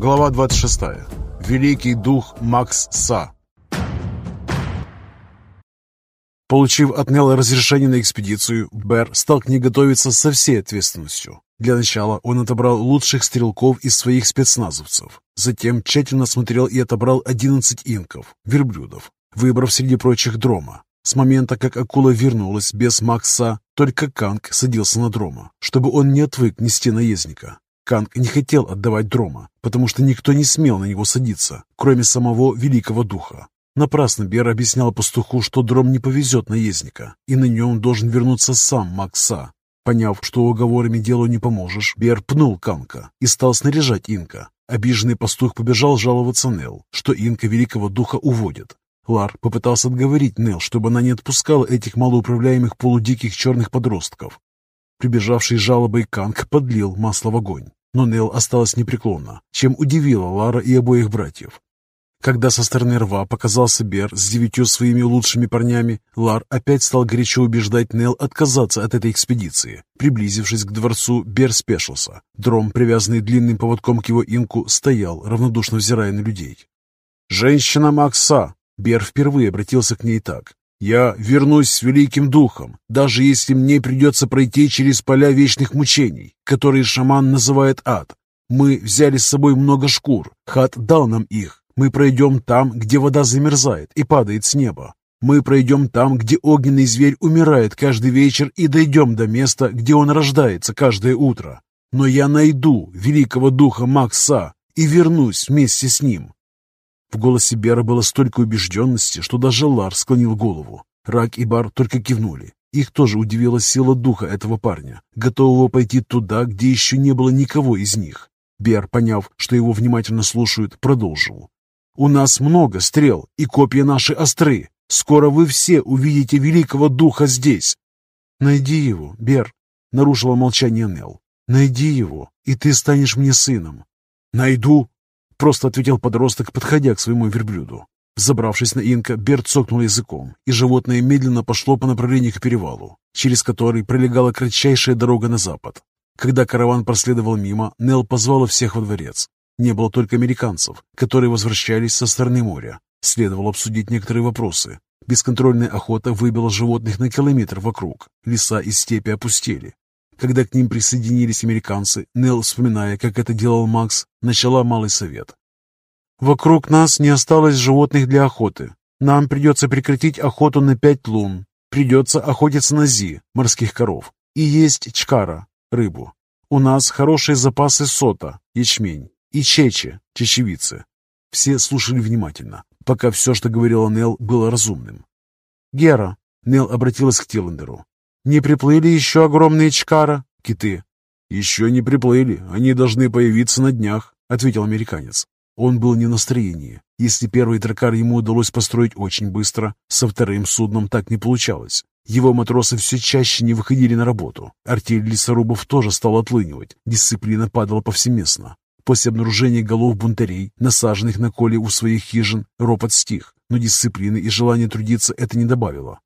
Глава 26. Великий дух Макс Са. Получив от Нелла разрешение на экспедицию, Бер стал к ней готовиться со всей ответственностью. Для начала он отобрал лучших стрелков из своих спецназовцев. Затем тщательно смотрел и отобрал 11 инков, верблюдов, выбрав среди прочих дрома. С момента, как акула вернулась без Макса, только Канг садился на дрома, чтобы он не отвык нести наездника. Канг не хотел отдавать дрома, потому что никто не смел на него садиться, кроме самого Великого Духа. Напрасно Бер объяснял пастуху, что дром не повезет наездника, и на нем должен вернуться сам Макса. Поняв, что уговорами делу не поможешь, Бер пнул Канка и стал снаряжать Инка. Обиженный пастух побежал жаловаться Нел, что Инка Великого Духа уводит. Лар попытался отговорить Нел, чтобы она не отпускала этих малоуправляемых полудиких черных подростков. Прибежавший жалобой Канг подлил масло в огонь но Нел осталась непреклонна, чем удивила Лара и обоих братьев. Когда со стороны рва показался Бер с девятью своими лучшими парнями, Лар опять стал горячо убеждать Нел отказаться от этой экспедиции. Приблизившись к дворцу, Бер спешился. Дром, привязанный длинным поводком к его инку, стоял, равнодушно взирая на людей. «Женщина Макса!» Бер впервые обратился к ней так. Я вернусь с великим духом, даже если мне придется пройти через поля вечных мучений, которые шаман называет ад. Мы взяли с собой много шкур, Хат дал нам их. Мы пройдем там, где вода замерзает и падает с неба. Мы пройдем там, где огненный зверь умирает каждый вечер и дойдем до места, где он рождается каждое утро. Но я найду великого духа Макса и вернусь вместе с ним. В голосе Бера было столько убежденности, что даже Лар склонил голову. Рак и Бар только кивнули. Их тоже удивила сила духа этого парня, готового пойти туда, где еще не было никого из них. Бер, поняв, что его внимательно слушают, продолжил. «У нас много стрел, и копья наши остры. Скоро вы все увидите великого духа здесь». «Найди его, Бер», — нарушила молчание Нел. «Найди его, и ты станешь мне сыном». «Найду? Просто ответил подросток, подходя к своему верблюду. Забравшись на инка, Берт цокнул языком, и животное медленно пошло по направлению к перевалу, через который пролегала кратчайшая дорога на запад. Когда караван проследовал мимо, Нел позвала всех во дворец. Не было только американцев, которые возвращались со стороны моря. Следовало обсудить некоторые вопросы. Бесконтрольная охота выбила животных на километр вокруг. Леса и степи опустели. Когда к ним присоединились американцы, Нелл, вспоминая, как это делал Макс, начала малый совет. «Вокруг нас не осталось животных для охоты. Нам придется прекратить охоту на пять лун. Придется охотиться на зи, морских коров, и есть чкара, рыбу. У нас хорошие запасы сота, ячмень, и чечи, чечевицы. Все слушали внимательно, пока все, что говорила Нел, было разумным. «Гера», — Нел обратилась к Тиллендеру, не приплыли еще огромные чкара, киты? Еще не приплыли, они должны появиться на днях, ответил американец. Он был не в настроении. Если первый дракар ему удалось построить очень быстро, со вторым судном так не получалось. Его матросы все чаще не выходили на работу. Артель лесорубов тоже стала отлынивать. Дисциплина падала повсеместно. После обнаружения голов бунтарей, насаженных на коле у своих хижин, ропот стих, но дисциплины и желания трудиться это не добавило.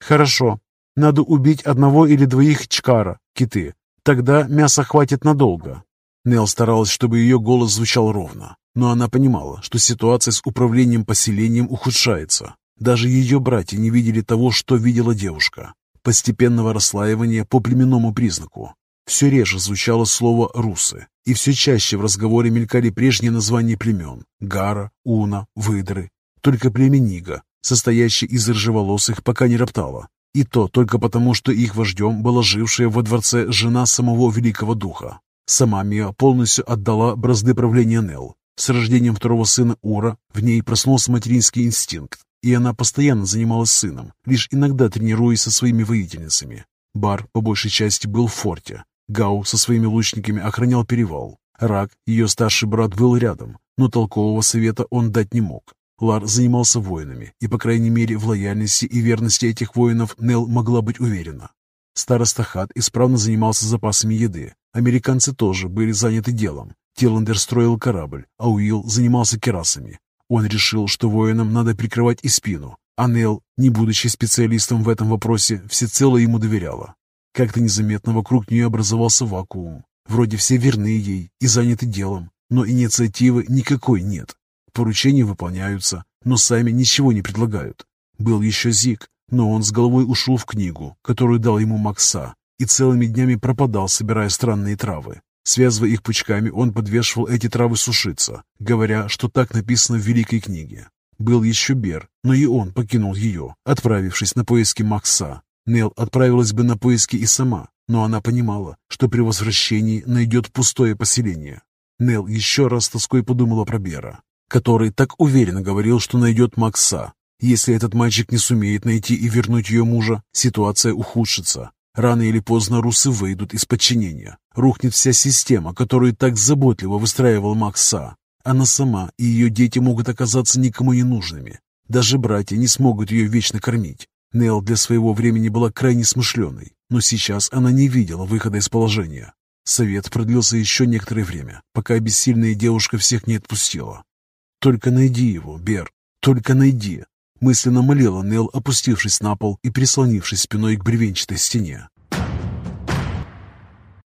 «Хорошо, надо убить одного или двоих чкара, киты. Тогда мяса хватит надолго. Нел старалась, чтобы ее голос звучал ровно, но она понимала, что ситуация с управлением поселением ухудшается. Даже ее братья не видели того, что видела девушка. Постепенного расслаивания по племенному признаку. Все реже звучало слово «русы», и все чаще в разговоре мелькали прежние названия племен – Гара, Уна, Выдры. Только племя Нига, состоящее из рыжеволосых, пока не роптало, и то только потому, что их вождем была жившая во дворце жена самого Великого Духа. Сама Мия полностью отдала бразды правления Нел. С рождением второго сына Ура в ней проснулся материнский инстинкт, и она постоянно занималась сыном, лишь иногда тренируясь со своими воительницами. Бар, по большей части, был в форте. Гау со своими лучниками охранял перевал. Рак, ее старший брат, был рядом, но толкового совета он дать не мог. Лар занимался воинами, и, по крайней мере, в лояльности и верности этих воинов Нел могла быть уверена. Староста Хат исправно занимался запасами еды. Американцы тоже были заняты делом. Тиллендер строил корабль, а Уилл занимался керасами. Он решил, что воинам надо прикрывать и спину, а Нел, не будучи специалистом в этом вопросе, всецело ему доверяла. Как-то незаметно вокруг нее образовался вакуум. Вроде все верны ей и заняты делом, но инициативы никакой нет. Поручения выполняются, но сами ничего не предлагают. Был еще Зик, но он с головой ушел в книгу, которую дал ему Макса, и целыми днями пропадал, собирая странные травы. Связывая их пучками, он подвешивал эти травы сушиться, говоря, что так написано в Великой книге. Был еще Бер, но и он покинул ее, отправившись на поиски Макса. Нел отправилась бы на поиски и сама, но она понимала, что при возвращении найдет пустое поселение. Нел еще раз тоской подумала про Бера, который так уверенно говорил, что найдет Макса. Если этот мальчик не сумеет найти и вернуть ее мужа, ситуация ухудшится. Рано или поздно русы выйдут из подчинения. Рухнет вся система, которую так заботливо выстраивал Макса. Она сама и ее дети могут оказаться никому не нужными. Даже братья не смогут ее вечно кормить. Нел для своего времени была крайне смышленой, но сейчас она не видела выхода из положения. Совет продлился еще некоторое время, пока бессильная девушка всех не отпустила. «Только найди его, Бер, только найди!» Мысленно молила Нел, опустившись на пол и прислонившись спиной к бревенчатой стене.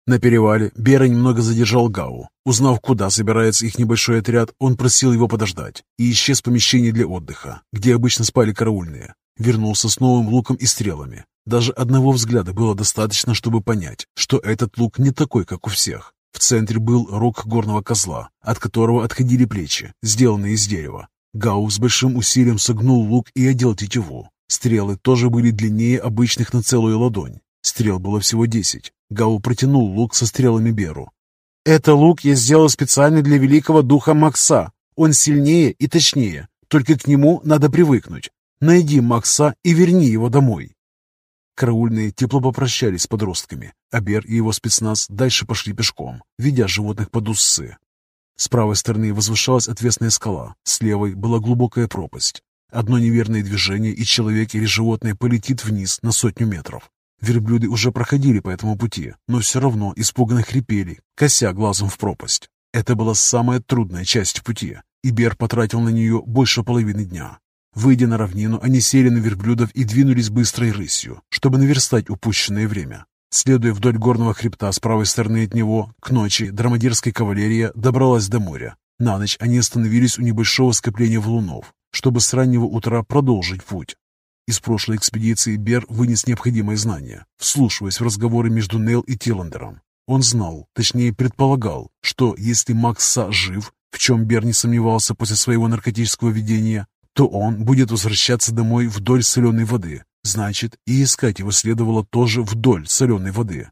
На перевале Бера немного задержал Гау. Узнав, куда собирается их небольшой отряд, он просил его подождать и исчез в помещении для отдыха, где обычно спали караульные. Вернулся с новым луком и стрелами. Даже одного взгляда было достаточно, чтобы понять, что этот лук не такой, как у всех. В центре был рог горного козла, от которого отходили плечи, сделанные из дерева. Гау с большим усилием согнул лук и одел тетиву. Стрелы тоже были длиннее обычных на целую ладонь. Стрел было всего десять. Гау протянул лук со стрелами Беру. «Это лук я сделал специально для великого духа Макса. Он сильнее и точнее, только к нему надо привыкнуть. Найди Макса и верни его домой». Караульные тепло попрощались с подростками, а Бер и его спецназ дальше пошли пешком, ведя животных под усы. С правой стороны возвышалась отвесная скала, с левой была глубокая пропасть. Одно неверное движение, и человек или животное полетит вниз на сотню метров. Верблюды уже проходили по этому пути, но все равно испуганно хрипели, кося глазом в пропасть. Это была самая трудная часть пути, и Бер потратил на нее больше половины дня. Выйдя на равнину, они сели на верблюдов и двинулись быстрой рысью, чтобы наверстать упущенное время. Следуя вдоль горного хребта с правой стороны от него, к ночи драмадирская кавалерия добралась до моря. На ночь они остановились у небольшого скопления валунов, чтобы с раннего утра продолжить путь. Из прошлой экспедиции Бер вынес необходимые знания, вслушиваясь в разговоры между Нел и Тиллендером. Он знал, точнее предполагал, что если Макса жив, в чем Бер не сомневался после своего наркотического видения, то он будет возвращаться домой вдоль соленой воды, Значит, и искать его следовало тоже вдоль соленой воды.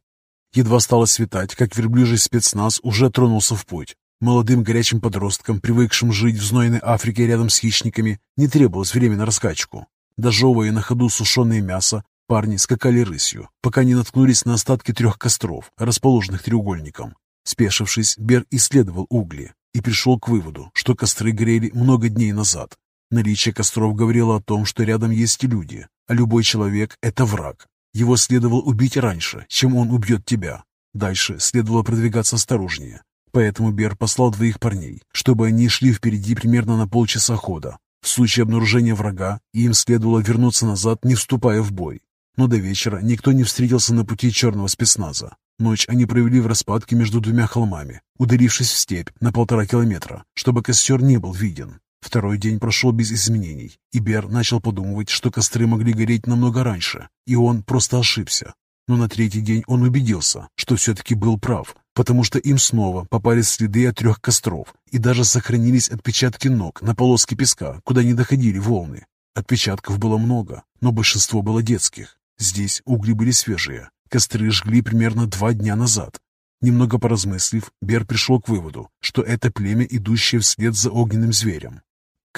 Едва стало светать, как верблюжий спецназ уже тронулся в путь. Молодым горячим подросткам, привыкшим жить в знойной Африке рядом с хищниками, не требовалось время на раскачку. Дожевывая на ходу сушеное мясо, парни скакали рысью, пока не наткнулись на остатки трех костров, расположенных треугольником. Спешившись, Бер исследовал угли и пришел к выводу, что костры горели много дней назад. Наличие костров говорило о том, что рядом есть люди, а любой человек — это враг. Его следовало убить раньше, чем он убьет тебя. Дальше следовало продвигаться осторожнее. Поэтому Бер послал двоих парней, чтобы они шли впереди примерно на полчаса хода. В случае обнаружения врага им следовало вернуться назад, не вступая в бой. Но до вечера никто не встретился на пути черного спецназа. Ночь они провели в распадке между двумя холмами, ударившись в степь на полтора километра, чтобы костер не был виден. Второй день прошел без изменений, и Бер начал подумывать, что костры могли гореть намного раньше, и он просто ошибся. Но на третий день он убедился, что все-таки был прав, потому что им снова попались следы от трех костров, и даже сохранились отпечатки ног на полоске песка, куда не доходили волны. Отпечатков было много, но большинство было детских. Здесь угли были свежие. Костры жгли примерно два дня назад, Немного поразмыслив, Бер пришел к выводу, что это племя, идущее вслед за огненным зверем.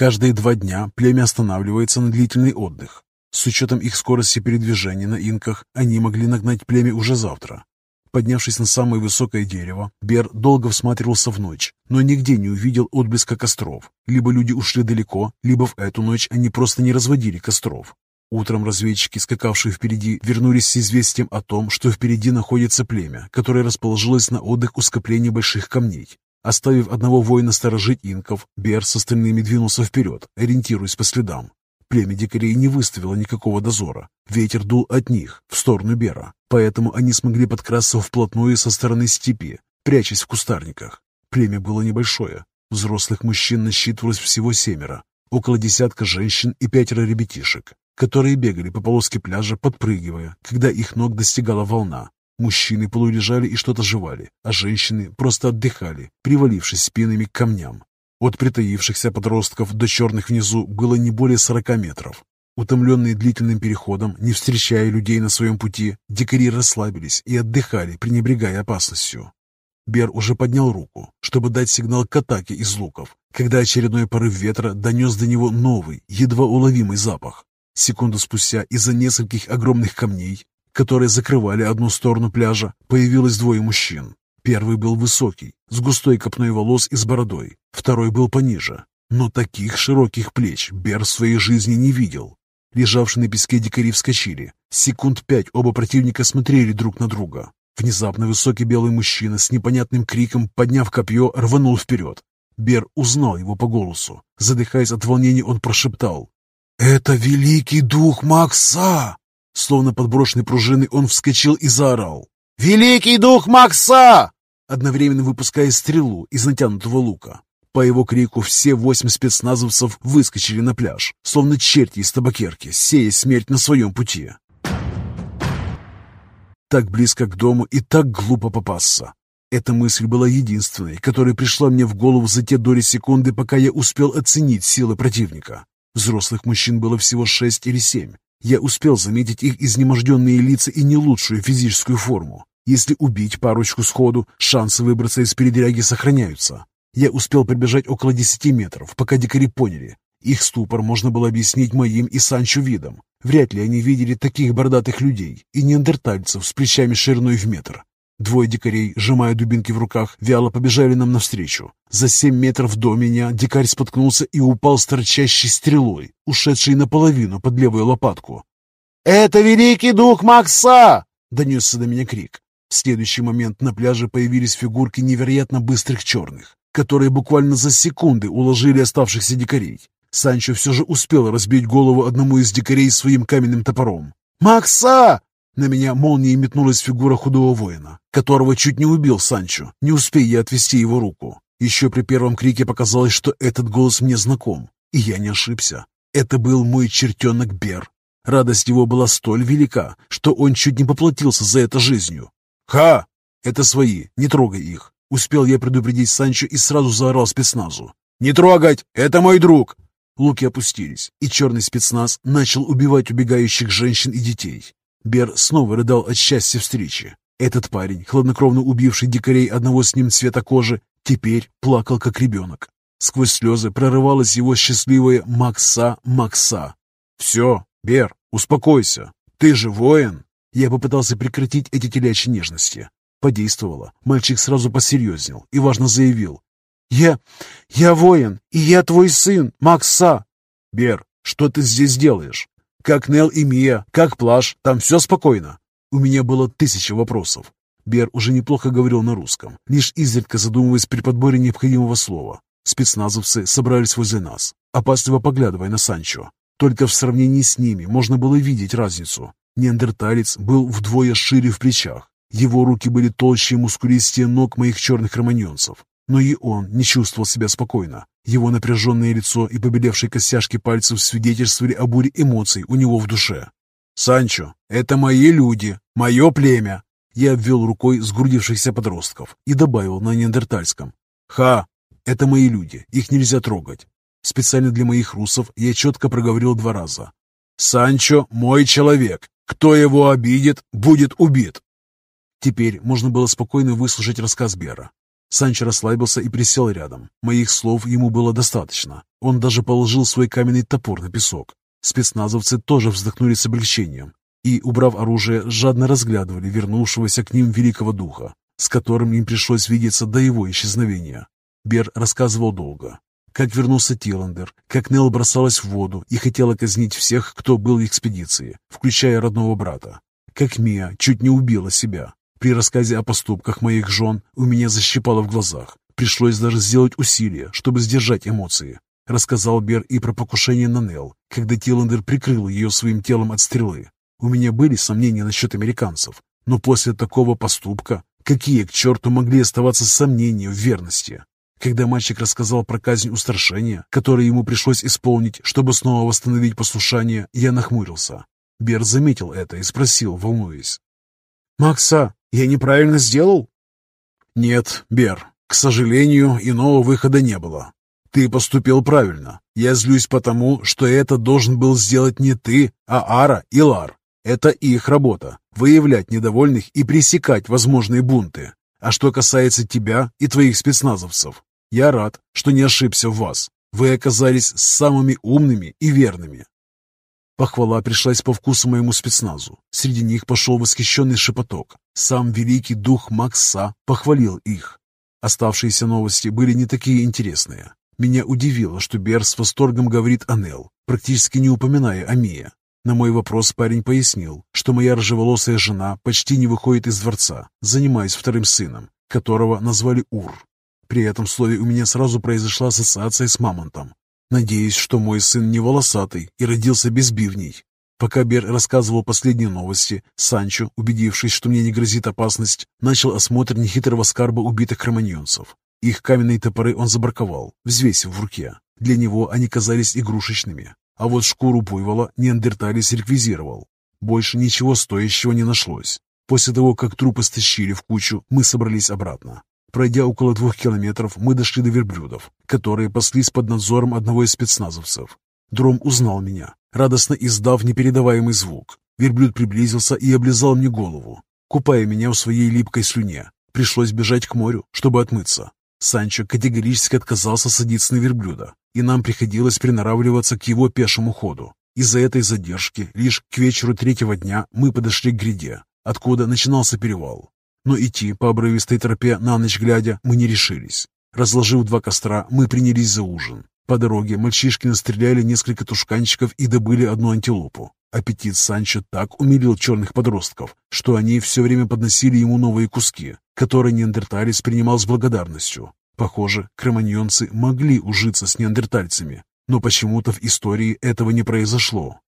Каждые два дня племя останавливается на длительный отдых. С учетом их скорости передвижения на инках, они могли нагнать племя уже завтра. Поднявшись на самое высокое дерево, Бер долго всматривался в ночь, но нигде не увидел отблеска костров. Либо люди ушли далеко, либо в эту ночь они просто не разводили костров. Утром разведчики, скакавшие впереди, вернулись с известием о том, что впереди находится племя, которое расположилось на отдых у скопления больших камней. Оставив одного воина сторожить инков, Бер с остальными двинулся вперед, ориентируясь по следам. Племя дикарей не выставило никакого дозора. Ветер дул от них, в сторону Бера, поэтому они смогли подкрасться вплотную со стороны степи, прячась в кустарниках. Племя было небольшое. Взрослых мужчин насчитывалось всего семеро, около десятка женщин и пятеро ребятишек, которые бегали по полоске пляжа, подпрыгивая, когда их ног достигала волна. Мужчины полулежали и что-то жевали, а женщины просто отдыхали, привалившись спинами к камням. От притаившихся подростков до черных внизу было не более сорока метров. Утомленные длительным переходом, не встречая людей на своем пути, дикари расслабились и отдыхали, пренебрегая опасностью. Бер уже поднял руку, чтобы дать сигнал к атаке из луков, когда очередной порыв ветра донес до него новый, едва уловимый запах. Секунду спустя из-за нескольких огромных камней, которые закрывали одну сторону пляжа, появилось двое мужчин. Первый был высокий, с густой копной волос и с бородой. Второй был пониже. Но таких широких плеч Бер в своей жизни не видел. Лежавшие на песке дикари вскочили. Секунд пять оба противника смотрели друг на друга. Внезапно высокий белый мужчина с непонятным криком, подняв копье, рванул вперед. Бер узнал его по голосу. Задыхаясь от волнения, он прошептал. «Это великий дух Макса!» Словно подброшенный пружиной, он вскочил и заорал. «Великий дух Макса!» Одновременно выпуская стрелу из натянутого лука. По его крику все восемь спецназовцев выскочили на пляж, словно черти из табакерки, сея смерть на своем пути. Так близко к дому и так глупо попасться. Эта мысль была единственной, которая пришла мне в голову за те доли секунды, пока я успел оценить силы противника. Взрослых мужчин было всего шесть или семь. Я успел заметить их изнеможденные лица и не лучшую физическую форму. Если убить парочку сходу, шансы выбраться из передряги сохраняются. Я успел пробежать около десяти метров, пока дикари поняли. Их ступор можно было объяснить моим и Санчо видом. Вряд ли они видели таких бородатых людей и неандертальцев с плечами шириной в метр. Двое дикарей, сжимая дубинки в руках, вяло побежали нам навстречу. За семь метров до меня дикарь споткнулся и упал с торчащей стрелой, ушедшей наполовину под левую лопатку. «Это великий дух Макса!» — донесся до меня крик. В следующий момент на пляже появились фигурки невероятно быстрых черных которые буквально за секунды уложили оставшихся дикарей. Санчо все же успел разбить голову одному из дикарей своим каменным топором. «Макса!» На меня молнией метнулась фигура худого воина, которого чуть не убил Санчо, не успея я отвести его руку. Еще при первом крике показалось, что этот голос мне знаком, и я не ошибся. Это был мой чертенок Бер. Радость его была столь велика, что он чуть не поплатился за это жизнью. «Ха! Это свои, не трогай их!» Успел я предупредить Санчо и сразу заорал спецназу. «Не трогать! Это мой друг!» Луки опустились, и черный спецназ начал убивать убегающих женщин и детей. Бер снова рыдал от счастья встречи. Этот парень, хладнокровно убивший дикарей одного с ним цвета кожи, теперь плакал как ребенок. Сквозь слезы прорывалось его счастливое «Макса, Макса». «Все, Бер, успокойся. Ты же воин!» Я попытался прекратить эти телячьи нежности. Подействовало. Мальчик сразу посерьезнел и важно заявил. «Я... я воин, и я твой сын, Макса!» «Бер, что ты здесь делаешь? Как Нел и Мия, как Плаш, там все спокойно?» У меня было тысяча вопросов. Бер уже неплохо говорил на русском, лишь изредка задумываясь при подборе необходимого слова. Спецназовцы собрались возле нас, опасливо поглядывая на Санчо. Только в сравнении с ними можно было видеть разницу. Неандерталец был вдвое шире в плечах, его руки были толще и мускулистее ног моих черных романьонцев. Но и он не чувствовал себя спокойно. Его напряженное лицо и побелевшие костяшки пальцев свидетельствовали о буре эмоций у него в душе. «Санчо, это мои люди, мое племя!» Я обвел рукой сгрудившихся подростков и добавил на неандертальском. «Ха! Это мои люди, их нельзя трогать!» Специально для моих русов я четко проговорил два раза. «Санчо мой человек! Кто его обидит, будет убит!» Теперь можно было спокойно выслушать рассказ Бера. Санчо расслабился и присел рядом. Моих слов ему было достаточно. Он даже положил свой каменный топор на песок. Спецназовцы тоже вздохнули с облегчением и, убрав оружие, жадно разглядывали вернувшегося к ним великого духа, с которым им пришлось видеться до его исчезновения. Бер рассказывал долго. Как вернулся Тиландер, как Нел бросалась в воду и хотела казнить всех, кто был в экспедиции, включая родного брата. Как Мия чуть не убила себя, при рассказе о поступках моих жен у меня защипало в глазах. Пришлось даже сделать усилие, чтобы сдержать эмоции. Рассказал Бер и про покушение на Нел, когда Тиландер прикрыл ее своим телом от стрелы. У меня были сомнения насчет американцев, но после такого поступка, Какие к черту могли оставаться сомнения в верности? Когда мальчик рассказал про казнь устрашения, которую ему пришлось исполнить, чтобы снова восстановить послушание, я нахмурился. Бер заметил это и спросил, волнуясь. «Макса, я неправильно сделал?» «Нет, Бер, к сожалению, иного выхода не было. Ты поступил правильно. Я злюсь потому, что это должен был сделать не ты, а Ара и Лар. Это их работа – выявлять недовольных и пресекать возможные бунты. А что касается тебя и твоих спецназовцев, я рад, что не ошибся в вас. Вы оказались самыми умными и верными. Похвала пришлась по вкусу моему спецназу. Среди них пошел восхищенный шепоток. Сам великий дух Макса похвалил их. Оставшиеся новости были не такие интересные. Меня удивило, что Бер с восторгом говорит о Нел, практически не упоминая о Мие. На мой вопрос парень пояснил, что моя рыжеволосая жена почти не выходит из дворца, занимаясь вторым сыном, которого назвали Ур. При этом слове у меня сразу произошла ассоциация с мамонтом. Надеюсь, что мой сын не волосатый и родился без бивней. Пока Бер рассказывал последние новости, Санчо, убедившись, что мне не грозит опасность, начал осмотр нехитрого скарба убитых кроманьонцев. Их каменные топоры он забраковал, взвесив в руке. Для него они казались игрушечными, а вот шкуру буйвола неандерталец реквизировал. Больше ничего стоящего не нашлось. После того, как трупы стащили в кучу, мы собрались обратно. Пройдя около двух километров, мы дошли до верблюдов, которые паслись под надзором одного из спецназовцев. Дром узнал меня, радостно издав непередаваемый звук. Верблюд приблизился и облизал мне голову, купая меня в своей липкой слюне. Пришлось бежать к морю, чтобы отмыться. Санчо категорически отказался садиться на верблюда, и нам приходилось приноравливаться к его пешему ходу. Из-за этой задержки лишь к вечеру третьего дня мы подошли к гряде, откуда начинался перевал. Но идти по обрывистой тропе на ночь глядя мы не решились. Разложив два костра, мы принялись за ужин. По дороге мальчишки настреляли несколько тушканчиков и добыли одну антилопу. Аппетит Санчо так умилил черных подростков, что они все время подносили ему новые куски, которые неандерталец принимал с благодарностью. Похоже, кроманьонцы могли ужиться с неандертальцами, но почему-то в истории этого не произошло.